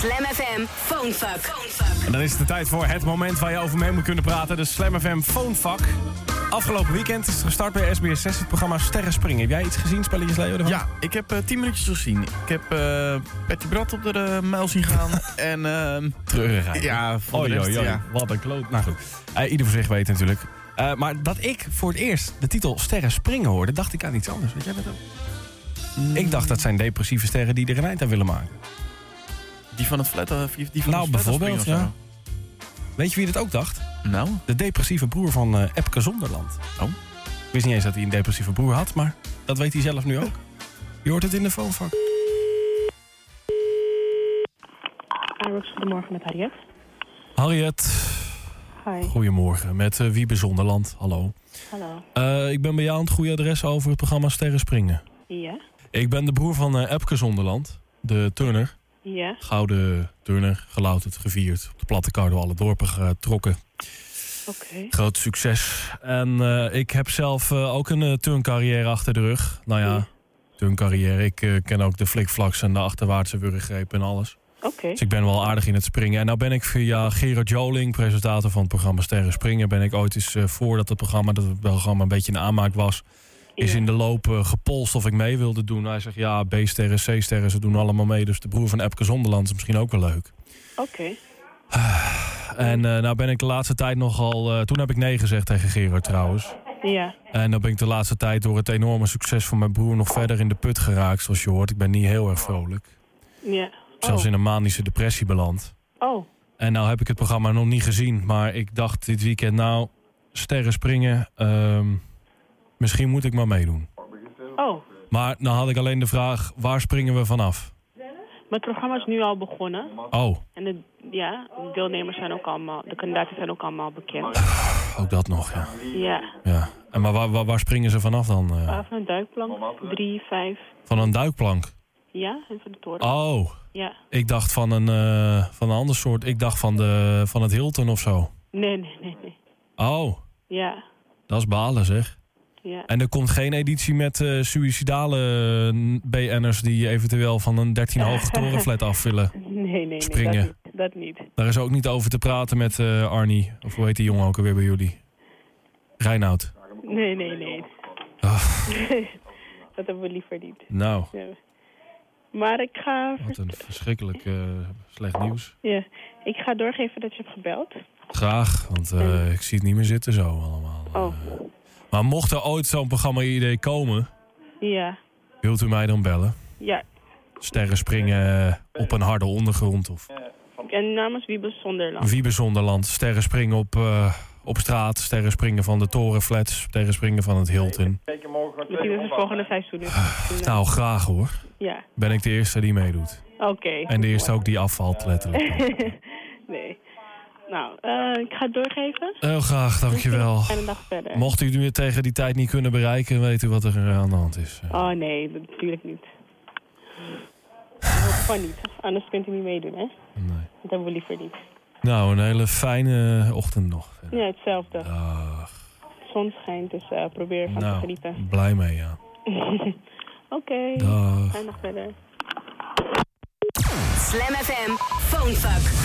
Slam FM Phonefuck. En dan is het de tijd voor het moment waar je over mee moet kunnen praten. De Slam FM Phonefuck. Afgelopen weekend is het gestart bij SBS 6 het programma Sterren Springen. Heb jij iets gezien, spelletjes Leo? ervan? Ja, ik heb eh, tien minuutjes gezien. Ik heb eh Patty Brad op de uh, muil zien gaan. en ehm, Treurigheid. ja, voor de rest, ja. Wat een kloot. Nou goed, Eh, ieder voor zich weet natuurlijk. Eh, maar dat ik voor het eerst de titel Sterren Springen hoorde, dacht ik aan iets anders. Weet jij dat ook? Ik dacht dat zijn depressieve sterren die er een eind aan willen maken. Die van het flat, eh, die van Nou, het bijvoorbeeld, ja. Weet je wie dat ook dacht? Nou, De depressieve broer van eh Epke Zonderland. Oh. Ik wist niet eens dat hij een depressieve broer had, maar dat weet hij zelf nu ook. Je hoort het in de phonevak. Irox, goedemorgen met Harriet. Harriet, Hi, goedemorgen. Met eh, Wiebe Zonderland, hallo. hallo. Eh, ik ben bij jou aan het goede adres over het programma Sterren Springen. Ja? Ik ben de broer van eh Epke Zonderland, de turner. Ja? Gouden turner, gelouterd, gevierd. Op de platte kar door alle dorpen getrokken. Oké. Groot succes. En eh, ik heb zelf eh, ook een eh, turncarrière achter de rug. Nou ja, Ja. turncarrière. Ik ken ook de flikflaks en de achterwaartse wurggreep en alles. Oké. Dus ik ben wel aardig in het springen. En nou ben ik via Gerard Joling, presentator van het programma Sterren Springen... ben ik ooit eens, voordat het programma, dat het programma een beetje een aanmaak was... is Ja. in de loop eh, gepolst of ik mee wilde doen. Hij zegt, ja, B-sterren, C-sterren, ze doen allemaal mee. Dus de broer van Epke Zonderland is misschien ook wel leuk. Oké. En eh, nou ben ik de laatste tijd nogal... eh, toen heb ik nee gezegd tegen Gerard trouwens. Ja. En dan ben ik de laatste tijd door het enorme succes van mijn broer... nog verder in de put geraakt, zoals je hoort. Ik ben niet heel erg vrolijk. Ja. Zelfs oh. in een manische depressie beland. Oh. En nou heb ik het programma nog niet gezien. Maar ik dacht dit weekend, nou, sterren springen. ehm, misschien moet ik maar meedoen. Oh. Maar nou had ik alleen de vraag, waar springen we vanaf? Mijn programma is nu al begonnen. Oh, En de, ja, de deelnemers zijn ook allemaal, de kandidaten zijn ook allemaal bekend. ook dat nog, ja. Ja. ja. En maar waar, waar, waar springen ze vanaf dan? eh? Uh, van een duikplank. Drie, vijf. Van een duikplank? Ja, en van de toren. Oh, Ja. ik dacht van een, eh, van een ander soort. Ik dacht van, de, van het Hilton of zo. Nee, nee, nee, nee. Oh, Ja. dat is balen zeg. Ja. En er komt geen editie met eh suïcidale eh, BN'ers... die eventueel van een 13 hoge torenflat af willen. Nee, nee, nee. Springen. Dat niet. Dat niet. Daar is ook niet over te praten met eh, Arnie. Of hoe heet die jongen ook alweer bij jullie? Reinoud. Nee, nee, nee. Dat hebben we liever niet. Nou, Ja. Maar ik ga, wat een verschrikkelijk slecht nieuws. ja, ik ga doorgeven dat je hebt gebeld. Graag, want ik zie het niet meer zitten zo allemaal. Maar mocht er ooit zo'n programma-idee komen... ja. wilt u mij dan bellen? Ja, Sterren springen eh, op een harde ondergrond. Of en namens Wiebes Zonderland. Wiebe Zonderland. Sterren springen op, eh, op straat. Sterren springen van de torenflats. Sterren springen van het Hilton. Misschien is het volgende seizoen. Dus. Nou, graag hoor. Ja, Ben ik de eerste die meedoet. oké. En de eerste ook die afvalt, letterlijk. nee. Nou, eh, ik ga het doorgeven. Heel graag, dankjewel. En een dag verder. Mocht u nu tegen die tijd niet kunnen bereiken, weet u wat er eh, aan de hand is. Oh nee, natuurlijk niet. Dat kan niet. Anders kunt u niet meedoen, hè? Nee. Dat hebben we liever niet. Nou, een hele fijne ochtend nog. Ja, hetzelfde. Dag. Zon schijnt, dus eh, probeer te Nou, genieten. blij mee, ja. Oké. Dag. Fijne dag verder. Slam FM Phonefuck.